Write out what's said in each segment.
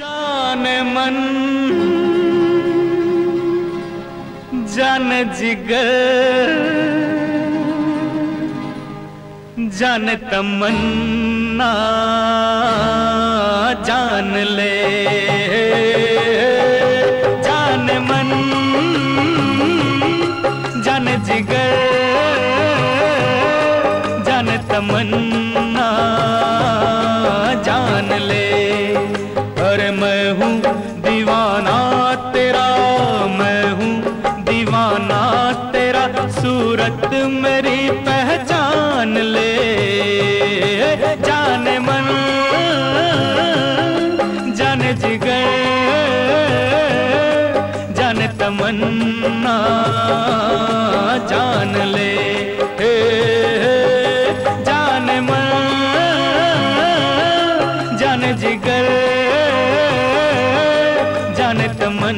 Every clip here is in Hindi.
जान मन। जन जिगर। जन तमन्ना। जान ले। तेरा सूरत मेरी पहचान ले।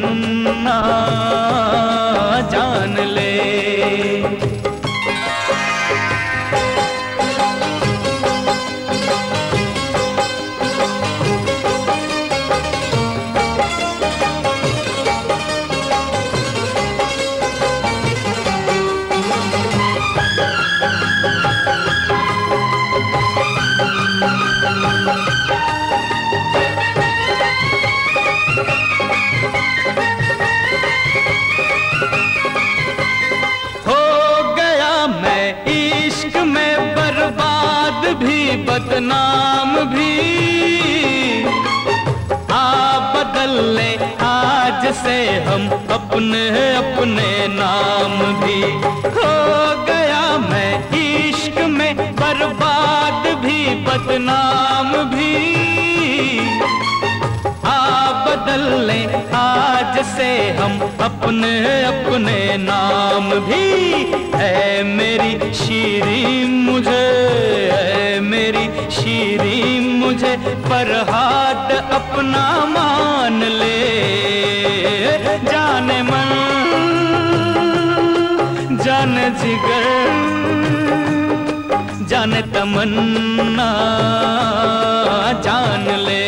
तमन्ना जान ले। भी, बदनाम भी। आ बदल ले, आज से हम अपने अपने नाम भी। हो गया मैं इश्क में, बर्बाद भी, बदनाम भी। आ बदल ले, आज से हम अपने अपने नाम भी। है मेरी शीरी मुझे मेरी शीरी मुझे फरहाद अपना मान ले। जाने मन, जान जिगर, जान तमन्ना जान ले।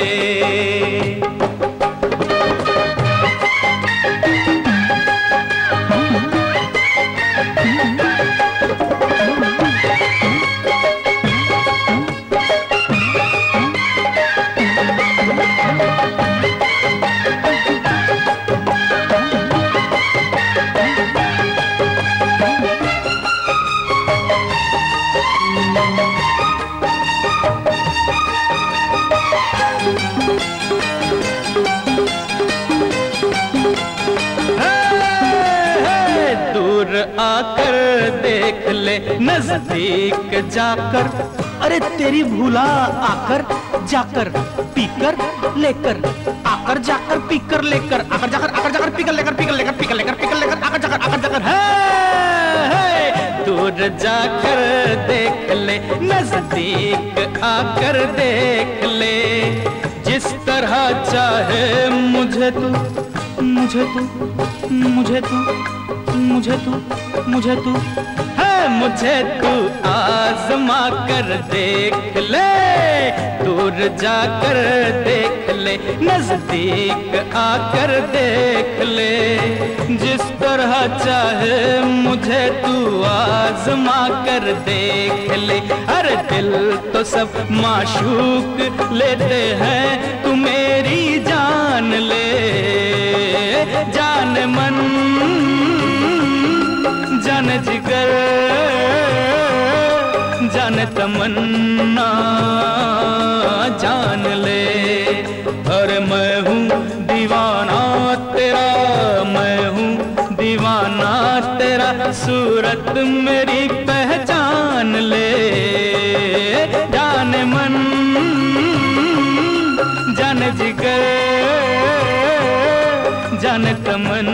आकर देख ले नज़दीक जाकर। अरे तेरी भूला आकर जाकर, पीकर लेकर, आकर जाकर, पीकर लेकर, आकर जाकर आकर जाकर, पीकर लेकर पीकर लेकर पीकर लेकर पीकर लेकर, आकर जाकर आकर जाकर, है दूर जाकर देख ले, नज़दीक आकर देख ले। जिस तरह चाहे मुझे तू मुझे तू मुझे तू। मुझे तू मुझे तू। है मुझे तू आजमा कर देख ले, दूर जाकर देख ले, नज़दीक आकर देख ले। जिस तरह चाहे मुझे तू आजमा कर देख ले। हर दिल तो सब माशूक लेते हैं, तू मेरी जान ले। जान मन जान जिगर, जान तमन्ना, जान ले। और मैं हूँ दीवाना तेरा, मैं हूँ दीवाना तेरा, सूरत मेरी पहचान ले। जान मन, जान जिगर, जान तमन्ना।